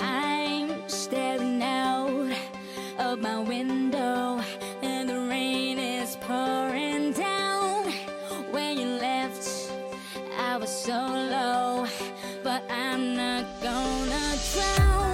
I'm staring out of my window and the rain is pouring down. When you left, I was so low, but I'm not gonna drown.